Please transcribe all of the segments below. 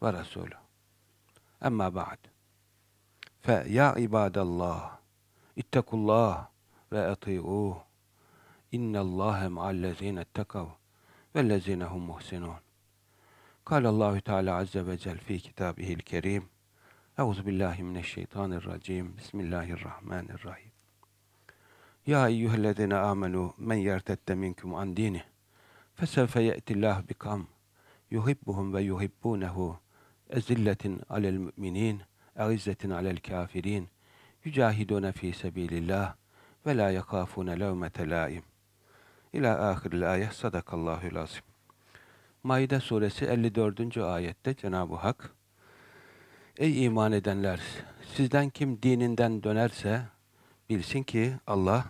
ورسوله. أما بعد فيا عباد الله اتقوا الله وأطيعوه إن الله مع الذين اتقوا والذين هم محسنون. قال الله تعالى عز وجل في كتابه الكريم أعوذ بالله من الشيطان الرجيم. بسم الله الرحمن الرحيم. يا أيها الذين آمنوا من يرتد منكم عن دينه فسوف يأتي الله بكم يحبهم ويحبونه. Ezilletin alel müminin. Eizzetin alel kafirin. Yücahidune fî sebilillah. Ve la yakafune levmete laim. İlâ ahiril ayet. Sadakallahül azim. Maide suresi 54. ayette Cenab-ı Hak Ey iman edenler! Sizden kim dininden dönerse bilsin ki Allah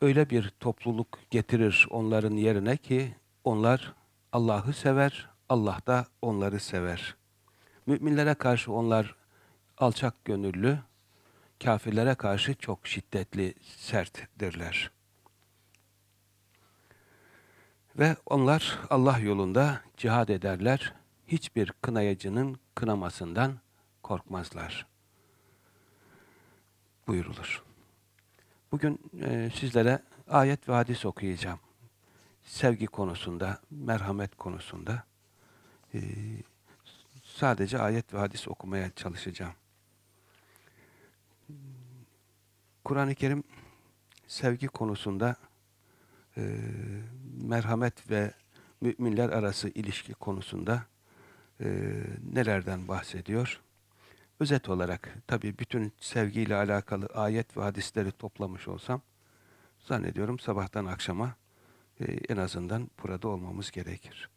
öyle bir topluluk getirir onların yerine ki onlar Allah'ı sever, Allah da onları sever. Müminlere karşı onlar alçak gönüllü, kafirlere karşı çok şiddetli, serttirler. Ve onlar Allah yolunda cihad ederler, hiçbir kınayıcının kınamasından korkmazlar. Buyurulur. Bugün e, sizlere ayet ve hadis okuyacağım. Sevgi konusunda, merhamet konusunda e, sadece ayet ve hadis okumaya çalışacağım. Kur'an-ı Kerim sevgi konusunda e, merhamet ve müminler arası ilişki konusunda e, nelerden bahsediyor? Özet olarak tabii bütün sevgiyle alakalı ayet ve hadisleri toplamış olsam zannediyorum sabahtan akşama e, en azından burada olmamız gerekir.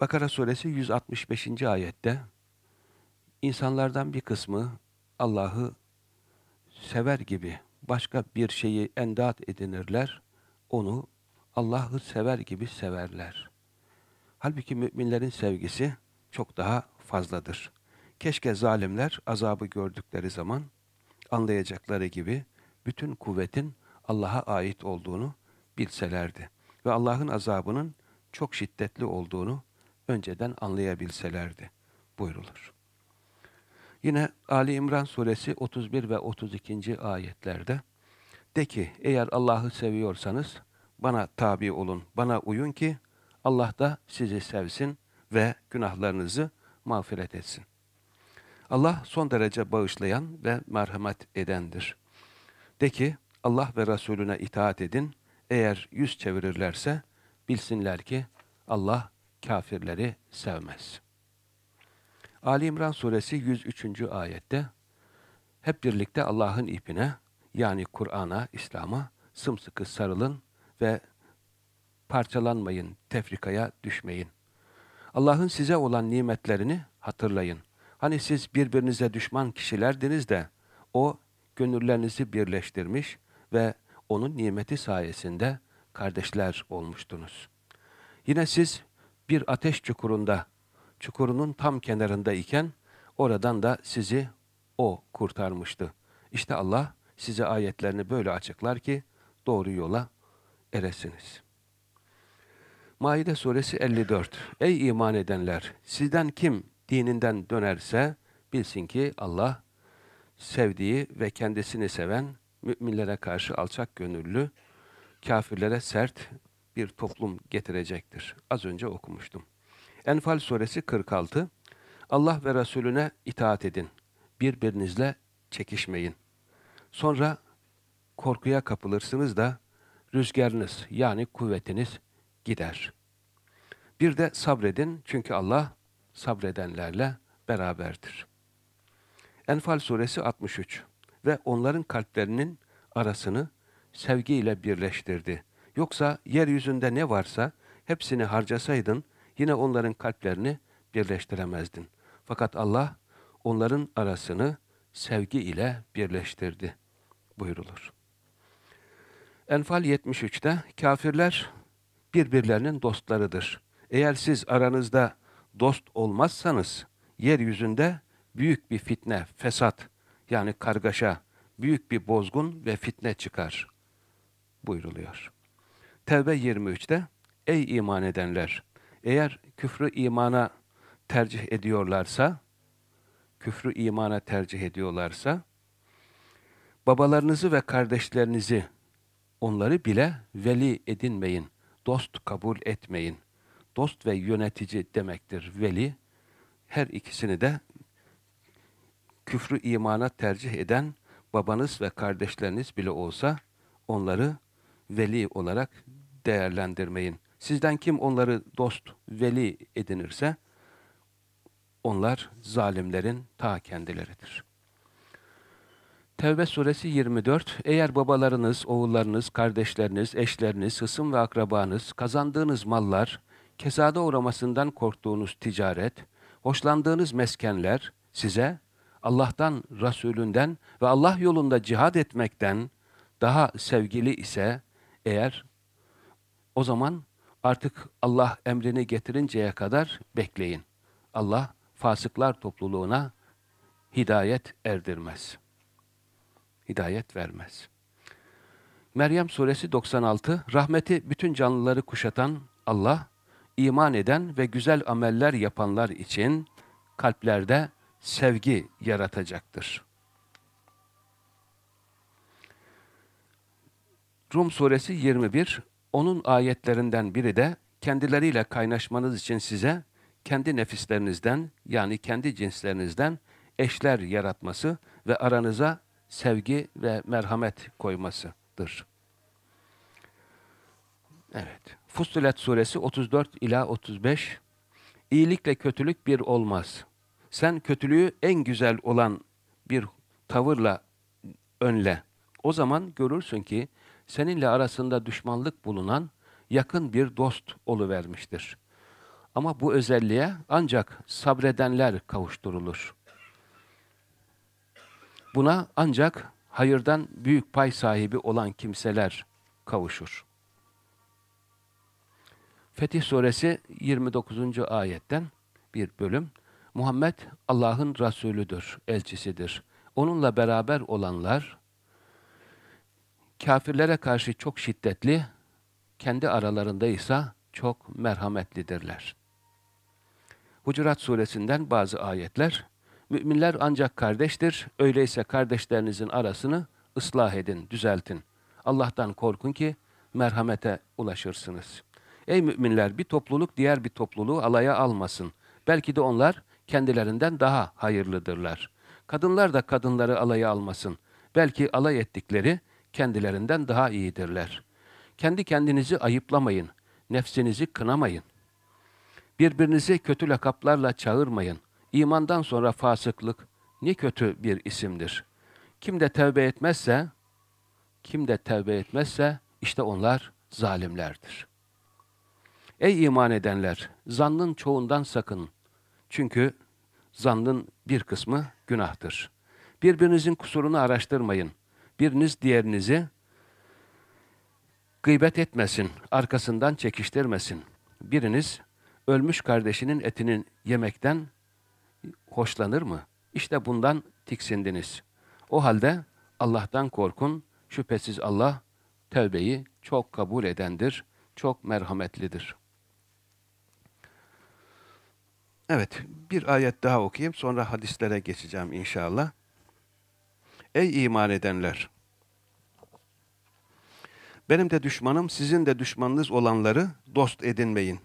Bakara suresi 165. ayette insanlardan bir kısmı Allah'ı sever gibi başka bir şeyi endat edinirler, onu Allah'ı sever gibi severler. Halbuki müminlerin sevgisi çok daha fazladır. Keşke zalimler azabı gördükleri zaman anlayacakları gibi bütün kuvvetin Allah'a ait olduğunu bilselerdi ve Allah'ın azabının çok şiddetli olduğunu önceden anlayabilselerdi buyrulur. Yine Ali İmran suresi 31 ve 32. ayetlerde de ki eğer Allah'ı seviyorsanız bana tabi olun, bana uyun ki Allah da sizi sevsin ve günahlarınızı mağfiret etsin. Allah son derece bağışlayan ve merhamet edendir. De ki Allah ve Resulüne itaat edin. Eğer yüz çevirirlerse bilsinler ki Allah kafirleri sevmez. Ali İmran suresi 103. ayette hep birlikte Allah'ın ipine yani Kur'an'a, İslam'a sımsıkı sarılın ve parçalanmayın, tefrikaya düşmeyin. Allah'ın size olan nimetlerini hatırlayın. Hani siz birbirinize düşman kişilerdiniz de o gönüllerinizi birleştirmiş ve onun nimeti sayesinde kardeşler olmuştunuz. Yine siz bir ateş çukurunda, çukurunun tam kenarında iken oradan da sizi o kurtarmıştı. İşte Allah size ayetlerini böyle açıklar ki doğru yola eresiniz. Maide suresi 54. Ey iman edenler! Sizden kim dininden dönerse bilsin ki Allah sevdiği ve kendisini seven, müminlere karşı alçak gönüllü, kafirlere sert bir toplum getirecektir. Az önce okumuştum. Enfal suresi 46. Allah ve Resulüne itaat edin. Birbirinizle çekişmeyin. Sonra korkuya kapılırsınız da rüzgarınız yani kuvvetiniz gider. Bir de sabredin çünkü Allah sabredenlerle beraberdir. Enfal suresi 63 ve onların kalplerinin arasını sevgiyle birleştirdi. Yoksa yeryüzünde ne varsa hepsini harcasaydın yine onların kalplerini birleştiremezdin. Fakat Allah onların arasını sevgi ile birleştirdi buyurulur. Enfal 73'te kafirler birbirlerinin dostlarıdır. Eğer siz aranızda dost olmazsanız yeryüzünde büyük bir fitne, fesat yani kargaşa, büyük bir bozgun ve fitne çıkar buyruluyor. Tevbe 23'te ey iman edenler eğer küfrü imana tercih ediyorlarsa küfrü imana tercih ediyorlarsa babalarınızı ve kardeşlerinizi onları bile veli edinmeyin. Dost kabul etmeyin. Dost ve yönetici demektir veli. Her ikisini de küfrü imana tercih eden babanız ve kardeşleriniz bile olsa onları veli olarak değerlendirmeyin. Sizden kim onları dost, veli edinirse onlar zalimlerin ta kendileridir. Tevbe suresi 24 Eğer babalarınız, oğullarınız, kardeşleriniz, eşleriniz, hısım ve akrabanız, kazandığınız mallar, kesada uğramasından korktuğunuz ticaret, hoşlandığınız meskenler size Allah'tan, Resulünden ve Allah yolunda cihad etmekten daha sevgili ise eğer o zaman artık Allah emrini getirinceye kadar bekleyin. Allah fasıklar topluluğuna hidayet erdirmez. Hidayet vermez. Meryem suresi 96 Rahmeti bütün canlıları kuşatan Allah iman eden ve güzel ameller yapanlar için kalplerde sevgi yaratacaktır. Rum suresi 21 onun ayetlerinden biri de kendileriyle kaynaşmanız için size kendi nefislerinizden yani kendi cinslerinizden eşler yaratması ve aranıza sevgi ve merhamet koymasıdır. Evet. Fussilet suresi 34 ila 35 İyilikle kötülük bir olmaz. Sen kötülüğü en güzel olan bir tavırla önle. O zaman görürsün ki seninle arasında düşmanlık bulunan yakın bir dost oluvermiştir. Ama bu özelliğe ancak sabredenler kavuşturulur. Buna ancak hayırdan büyük pay sahibi olan kimseler kavuşur. Fetih Suresi 29. ayetten bir bölüm. Muhammed Allah'ın Resulüdür, elçisidir. Onunla beraber olanlar kafirlere karşı çok şiddetli, kendi aralarında ise çok merhametlidirler. Hucurat suresinden bazı ayetler, Müminler ancak kardeştir, öyleyse kardeşlerinizin arasını ıslah edin, düzeltin. Allah'tan korkun ki merhamete ulaşırsınız. Ey müminler bir topluluk diğer bir topluluğu alaya almasın. Belki de onlar kendilerinden daha hayırlıdırlar. Kadınlar da kadınları alaya almasın. Belki alay ettikleri kendilerinden daha iyidirler. Kendi kendinizi ayıplamayın, nefsinizi kınamayın. Birbirinizi kötü lakaplarla çağırmayın. İmandan sonra fasıklık ne kötü bir isimdir. Kim de tevbe etmezse, kim de tevbe etmezse işte onlar zalimlerdir. Ey iman edenler, zannın çoğundan sakın. Çünkü zannın bir kısmı günahtır. Birbirinizin kusurunu araştırmayın. Biriniz diğerinizi gıybet etmesin, arkasından çekiştirmesin. Biriniz ölmüş kardeşinin etinin yemekten hoşlanır mı? İşte bundan tiksindiniz. O halde Allah'tan korkun. Şüphesiz Allah tövbeyi çok kabul edendir, çok merhametlidir. Evet, bir ayet daha okuyayım, sonra hadislere geçeceğim inşallah. Ey iman edenler! Benim de düşmanım, sizin de düşmanınız olanları dost edinmeyin.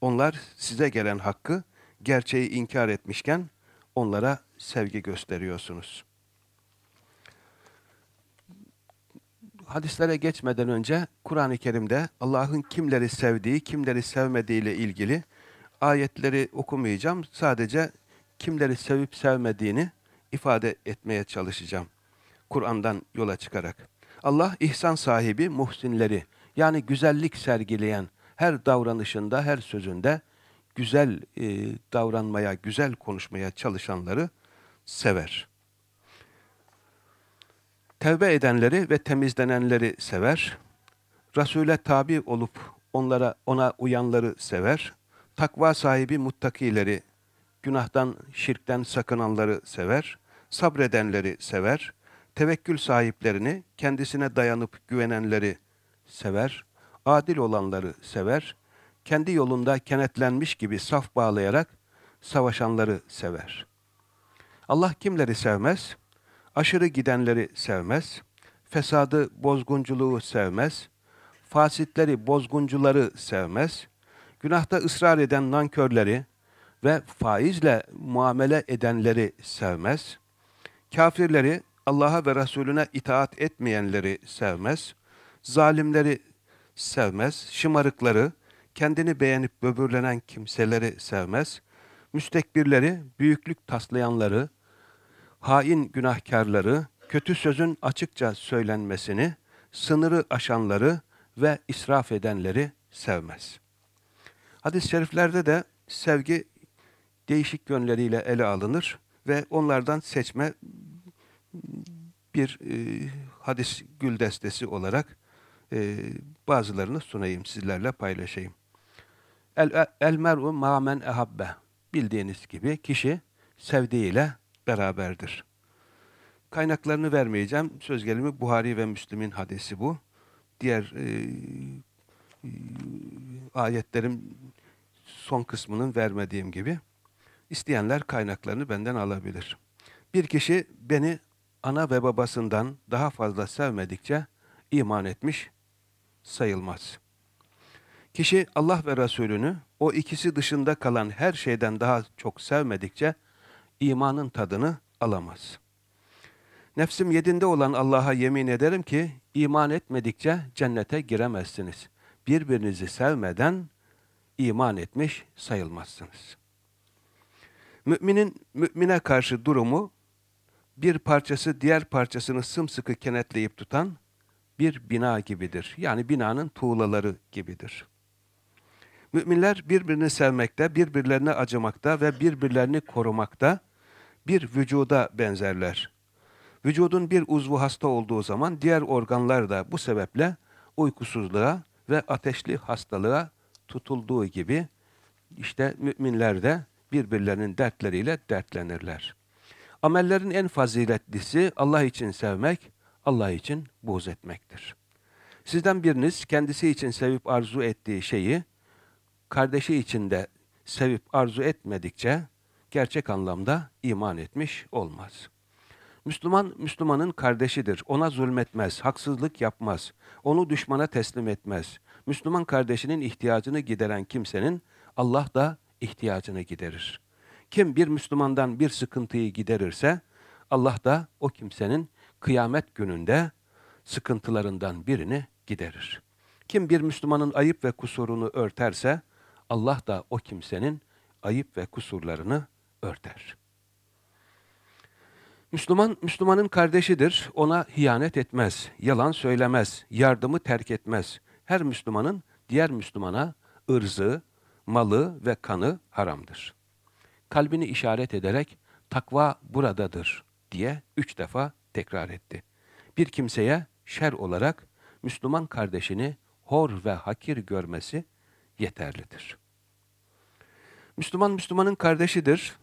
Onlar size gelen hakkı, gerçeği inkar etmişken onlara sevgi gösteriyorsunuz. Hadislere geçmeden önce Kur'an-ı Kerim'de Allah'ın kimleri sevdiği, kimleri sevmediği ile ilgili ayetleri okumayacağım. Sadece kimleri sevip sevmediğini ifade etmeye çalışacağım. Kur'an'dan yola çıkarak. Allah ihsan sahibi muhsinleri yani güzellik sergileyen, her davranışında, her sözünde güzel e, davranmaya, güzel konuşmaya çalışanları sever. Tevbe edenleri ve temizlenenleri sever. Resul'e tabi olup onlara ona uyanları sever. Takva sahibi muttakileri, günahtan, şirkten sakınanları sever. Sabredenleri sever. Tevekkül sahiplerini, kendisine dayanıp güvenenleri sever. Adil olanları sever. Kendi yolunda kenetlenmiş gibi saf bağlayarak savaşanları sever. Allah kimleri sevmez? Aşırı gidenleri sevmez. Fesadı, bozgunculuğu sevmez. Fasitleri, bozguncuları sevmez. Günahta ısrar eden nankörleri ve faizle muamele edenleri sevmez. Kafirleri, Allah'a ve Resulüne itaat etmeyenleri sevmez. Zalimleri sevmez. Şımarıkları, kendini beğenip böbürlenen kimseleri sevmez. Müstekbirleri, büyüklük taslayanları, hain günahkarları, kötü sözün açıkça söylenmesini, sınırı aşanları ve israf edenleri sevmez. Hadis-i şeriflerde de sevgi değişik yönleriyle ele alınır ve onlardan seçme bir e, hadis gül destesi olarak e, bazılarını sunayım, sizlerle paylaşayım. El, el mer'u ma'men ehabbe. Bildiğiniz gibi kişi sevdiğiyle beraberdir. Kaynaklarını vermeyeceğim. Söz gelimi Buhari ve Müslim'in hadisi bu. Diğer e, e, ayetlerin son kısmının vermediğim gibi. İsteyenler kaynaklarını benden alabilir. Bir kişi beni ana ve babasından daha fazla sevmedikçe iman etmiş sayılmaz. Kişi Allah ve Resulünü o ikisi dışında kalan her şeyden daha çok sevmedikçe imanın tadını alamaz. Nefsim yedinde olan Allah'a yemin ederim ki iman etmedikçe cennete giremezsiniz. Birbirinizi sevmeden iman etmiş sayılmazsınız. Müminin mümine karşı durumu bir parçası diğer parçasını sımsıkı kenetleyip tutan bir bina gibidir. Yani binanın tuğlaları gibidir. Müminler birbirini sevmekte, birbirlerine acımakta ve birbirlerini korumakta bir vücuda benzerler. Vücudun bir uzvu hasta olduğu zaman diğer organlar da bu sebeple uykusuzluğa ve ateşli hastalığa tutulduğu gibi işte müminler de birbirlerinin dertleriyle dertlenirler. Amellerin en faziletlisi Allah için sevmek, Allah için buğz etmektir. Sizden biriniz kendisi için sevip arzu ettiği şeyi kardeşi için de sevip arzu etmedikçe gerçek anlamda iman etmiş olmaz. Müslüman, Müslümanın kardeşidir. Ona zulmetmez, haksızlık yapmaz. Onu düşmana teslim etmez. Müslüman kardeşinin ihtiyacını gideren kimsenin Allah da ihtiyacını giderir. Kim bir Müslümandan bir sıkıntıyı giderirse Allah da o kimsenin kıyamet gününde sıkıntılarından birini giderir. Kim bir Müslümanın ayıp ve kusurunu örterse Allah da o kimsenin ayıp ve kusurlarını örter. Müslüman, Müslümanın kardeşidir. Ona hiyanet etmez, yalan söylemez, yardımı terk etmez. Her Müslümanın diğer Müslümana ırzı, malı ve kanı haramdır. Kalbini işaret ederek takva buradadır diye üç defa tekrar etti. Bir kimseye şer olarak Müslüman kardeşini hor ve hakir görmesi yeterlidir. Müslüman Müslümanın kardeşidir.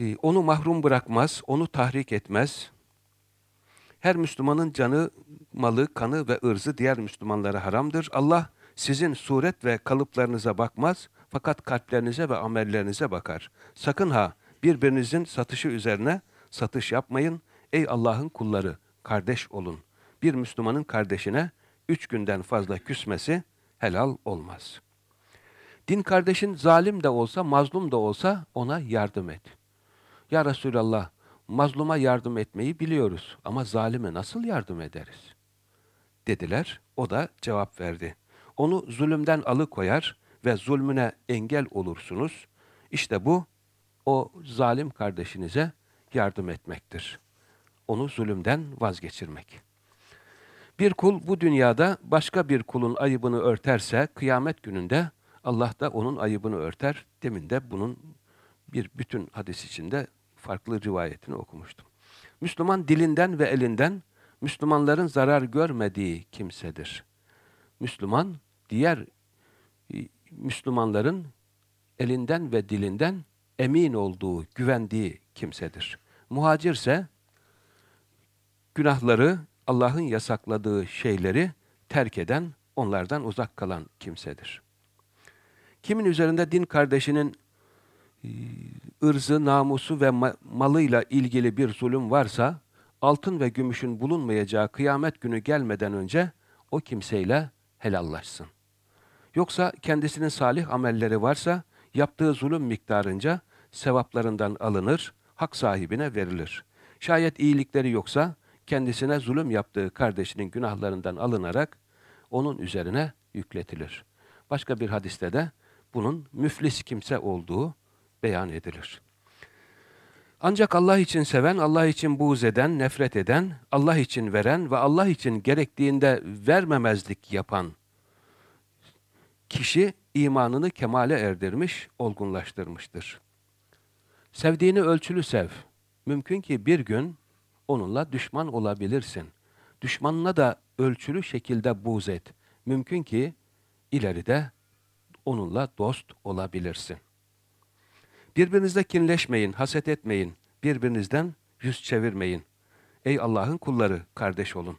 Ee, onu mahrum bırakmaz, onu tahrik etmez. Her Müslümanın canı, malı, kanı ve ırzı diğer Müslümanlara haramdır. Allah sizin suret ve kalıplarınıza bakmaz fakat kalplerinize ve amellerinize bakar. Sakın ha birbirinizin satışı üzerine satış yapmayın. Ey Allah'ın kulları, kardeş olun. Bir Müslümanın kardeşine üç günden fazla küsmesi helal olmaz. Din kardeşin zalim de olsa, mazlum da olsa ona yardım et. Ya Resulallah, mazluma yardım etmeyi biliyoruz ama zalime nasıl yardım ederiz? Dediler, o da cevap verdi. Onu zulümden alıkoyar ve zulmüne engel olursunuz. İşte bu, o zalim kardeşinize yardım etmektir. Onu zulümden vazgeçirmek. Bir kul bu dünyada başka bir kulun ayıbını örterse kıyamet gününde Allah da onun ayıbını örter. Demin de bunun bir bütün hadis içinde farklı rivayetini okumuştum. Müslüman dilinden ve elinden Müslümanların zarar görmediği kimsedir. Müslüman diğer e, Müslümanların elinden ve dilinden emin olduğu, güvendiği kimsedir. Muhacirse günahları, Allah'ın yasakladığı şeyleri terk eden, onlardan uzak kalan kimsedir. Kimin üzerinde din kardeşinin e, ırzı, namusu ve malıyla ilgili bir zulüm varsa, altın ve gümüşün bulunmayacağı kıyamet günü gelmeden önce o kimseyle helallaşsın. Yoksa kendisinin salih amelleri varsa, yaptığı zulüm miktarınca sevaplarından alınır, hak sahibine verilir. Şayet iyilikleri yoksa, kendisine zulüm yaptığı kardeşinin günahlarından alınarak onun üzerine yükletilir. Başka bir hadiste de bunun müflis kimse olduğu beyan edilir. Ancak Allah için seven, Allah için buğz eden, nefret eden, Allah için veren ve Allah için gerektiğinde vermemezlik yapan kişi imanını kemale erdirmiş, olgunlaştırmıştır. Sevdiğini ölçülü sev. Mümkün ki bir gün onunla düşman olabilirsin. Düşmanına da ölçülü şekilde buğz et. Mümkün ki ileride onunla dost olabilirsin. Birbirinizle kinleşmeyin, haset etmeyin. Birbirinizden yüz çevirmeyin. Ey Allah'ın kulları, kardeş olun.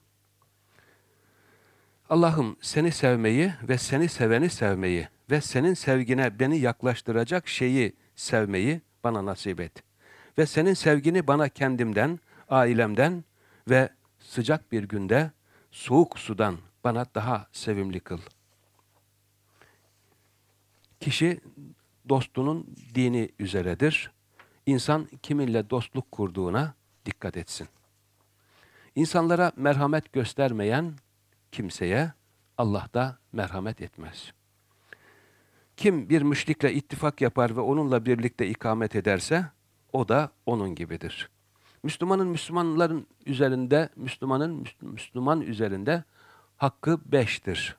Allah'ım seni sevmeyi ve seni seveni sevmeyi ve senin sevgine beni yaklaştıracak şeyi sevmeyi bana nasip et. Ve senin sevgini bana kendimden, ailemden ve sıcak bir günde soğuk sudan bana daha sevimli kıl. Kişi dostunun dini üzeredir. İnsan kiminle dostluk kurduğuna dikkat etsin. İnsanlara merhamet göstermeyen kimseye Allah da merhamet etmez. Kim bir müşrikle ittifak yapar ve onunla birlikte ikamet ederse o da onun gibidir. Müslümanın Müslümanların üzerinde, Müslümanın Müslüman üzerinde hakkı beştir.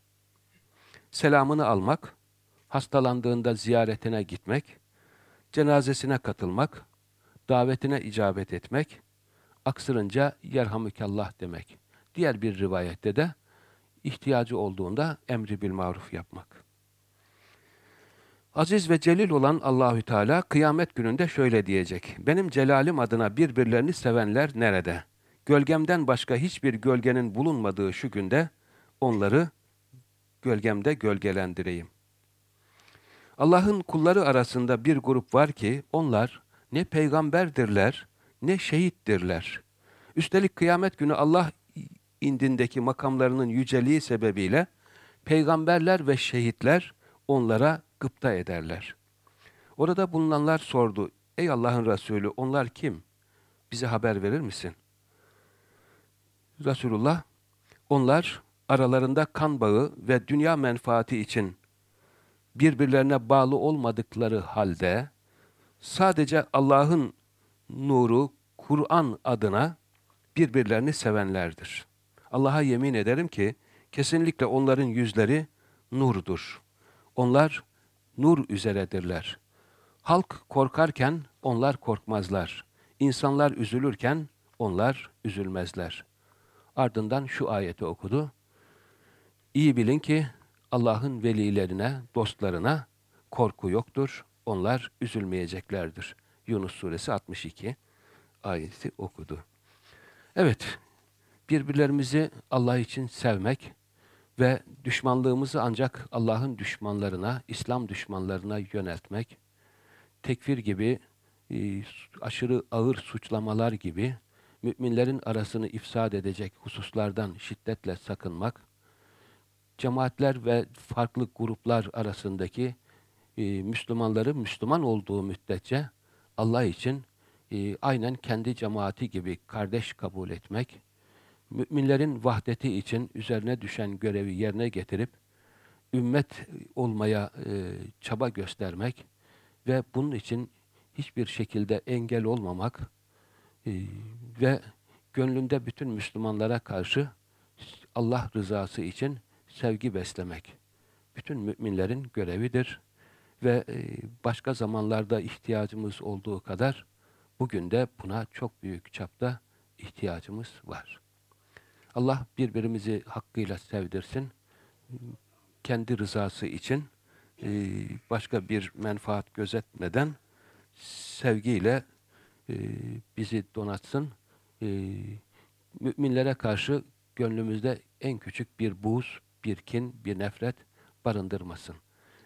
Selamını almak, hastalandığında ziyaretine gitmek, cenazesine katılmak, davetine icabet etmek, aksırınca yerhamükallah demek. Diğer bir rivayette de ihtiyacı olduğunda emri bil maruf yapmak. Aziz ve celil olan Allahü Teala kıyamet gününde şöyle diyecek. Benim celalim adına birbirlerini sevenler nerede? Gölgemden başka hiçbir gölgenin bulunmadığı şu günde onları gölgemde gölgelendireyim. Allah'ın kulları arasında bir grup var ki onlar ne peygamberdirler ne şehittirler. Üstelik kıyamet günü Allah indindeki makamlarının yüceliği sebebiyle peygamberler ve şehitler onlara gıpta ederler. Orada bulunanlar sordu, ey Allah'ın Resulü onlar kim? Bize haber verir misin? Resulullah, onlar aralarında kan bağı ve dünya menfaati için birbirlerine bağlı olmadıkları halde sadece Allah'ın nuru, Kur'an adına birbirlerini sevenlerdir. Allah'a yemin ederim ki kesinlikle onların yüzleri nurdur. Onlar nur üzeredirler. Halk korkarken onlar korkmazlar. İnsanlar üzülürken onlar üzülmezler. Ardından şu ayeti okudu. İyi bilin ki Allah'ın velilerine, dostlarına korku yoktur. Onlar üzülmeyeceklerdir. Yunus suresi 62 ayeti okudu. Evet, birbirlerimizi Allah için sevmek ve düşmanlığımızı ancak Allah'ın düşmanlarına, İslam düşmanlarına yöneltmek, tekfir gibi, e, aşırı ağır suçlamalar gibi müminlerin arasını ifsad edecek hususlardan şiddetle sakınmak, cemaatler ve farklı gruplar arasındaki e, Müslümanları Müslüman olduğu müddetçe Allah için e, aynen kendi cemaati gibi kardeş kabul etmek, müminlerin vahdeti için üzerine düşen görevi yerine getirip ümmet olmaya e, çaba göstermek ve bunun için hiçbir şekilde engel olmamak e, ve gönlünde bütün Müslümanlara karşı Allah rızası için sevgi beslemek bütün müminlerin görevidir ve e, başka zamanlarda ihtiyacımız olduğu kadar bugün de buna çok büyük çapta ihtiyacımız var. Allah birbirimizi hakkıyla sevdirsin. Kendi rızası için e, başka bir menfaat gözetmeden sevgiyle e, bizi donatsın. Müminlere karşı gönlümüzde en küçük bir buz, bir kin, bir nefret barındırmasın.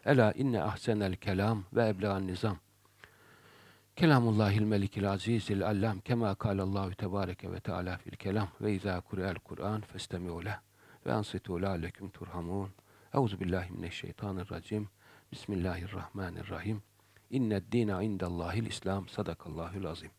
Ela inne ahsenel kelam ve eblegan nizam. Kelamullahil melikil azizil allam kema kalallahu tebareke ve teala fil kelam ve izâ kure'el Kur'an festemi'u leh ve ansitu lâlekum turhamun. Euzu billahi mineşşeytanirracim. Bismillahirrahmanirrahim. İnned dîne indallâhil İslam. Sadakallahul azim.